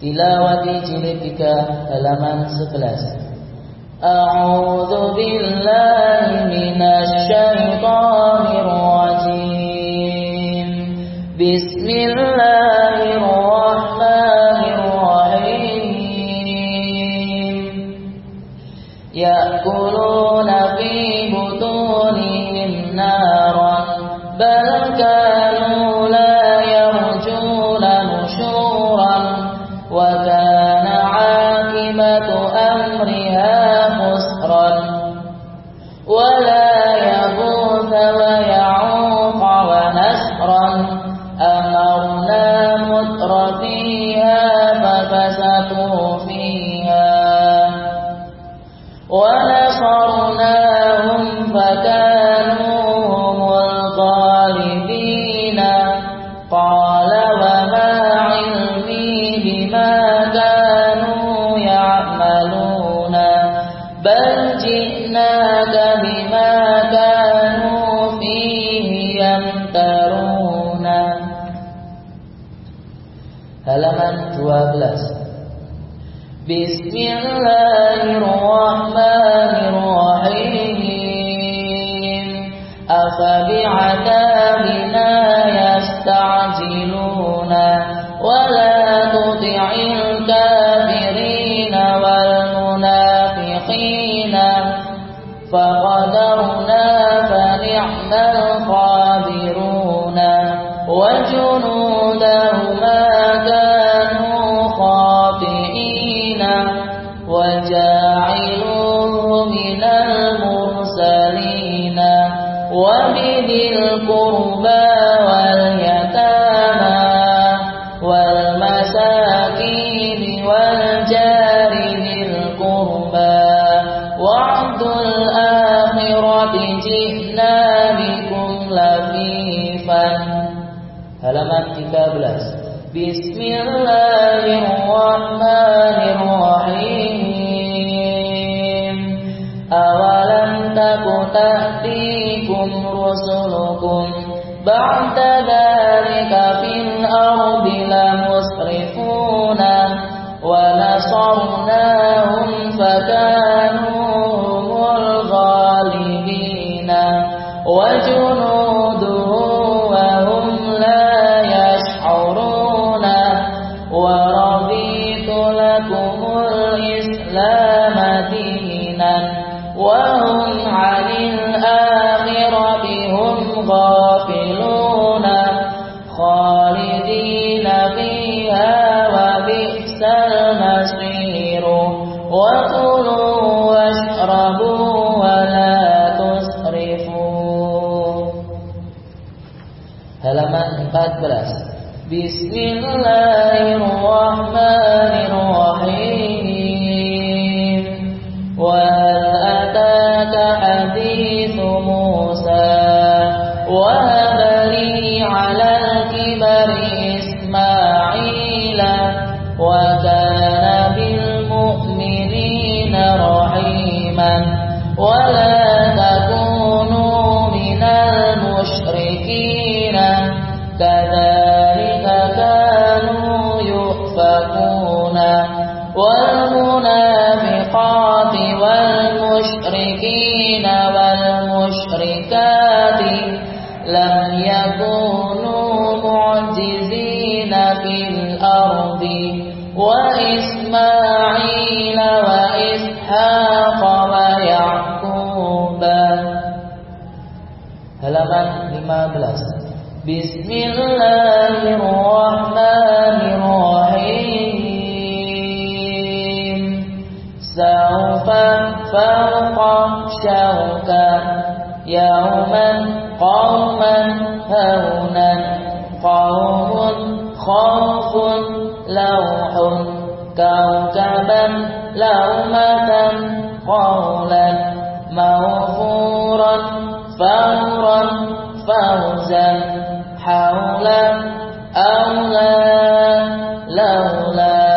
Tilawati jilid 3 halaman 11 A'udzu billahi minasy syaithanir rajim Bismillahirrahmanirrahim Ya'kuluna fi butunihim ففسقوا فيها ونصرناهم فكانوا هم الغالبين قال وما علمي بما كانوا يعملون بل جئناك halaman 12 Bismillahirrahmanirrahim Afabi'adabina yasta'jiluna وجنودهما كانوا خاطئين وجاعلوه من المرسلين وبذي القربى واليتامى والمساكين والجار ذي القربى وعد الآخرة جئنا halaman 13 Bismillahirrahmanirrahim Awalam taku ta'tikum rusulukum Ba'da dhalika fil ardi lamusrifuna Wa nasarnahum fakanu humul ghalibina Wa Wa ataka hadithu Musa wa habari 'ala al-kibari Ismaila wa kana bil mu'minina rahiman wa la takunu minal musyrikin كذلك والمنافقات والمشركين والمشركات لم يكونوا معجزين في الأرض وإسماعيل وإسحاق ويعقوب. Halaman 15 Bismillahirrahmanirrahim. سوف فوق شوكا يوما قوما هونا قوم خوف لوح كوكبا لومة قولا موفورا فورا فوزا حولا أولى لولا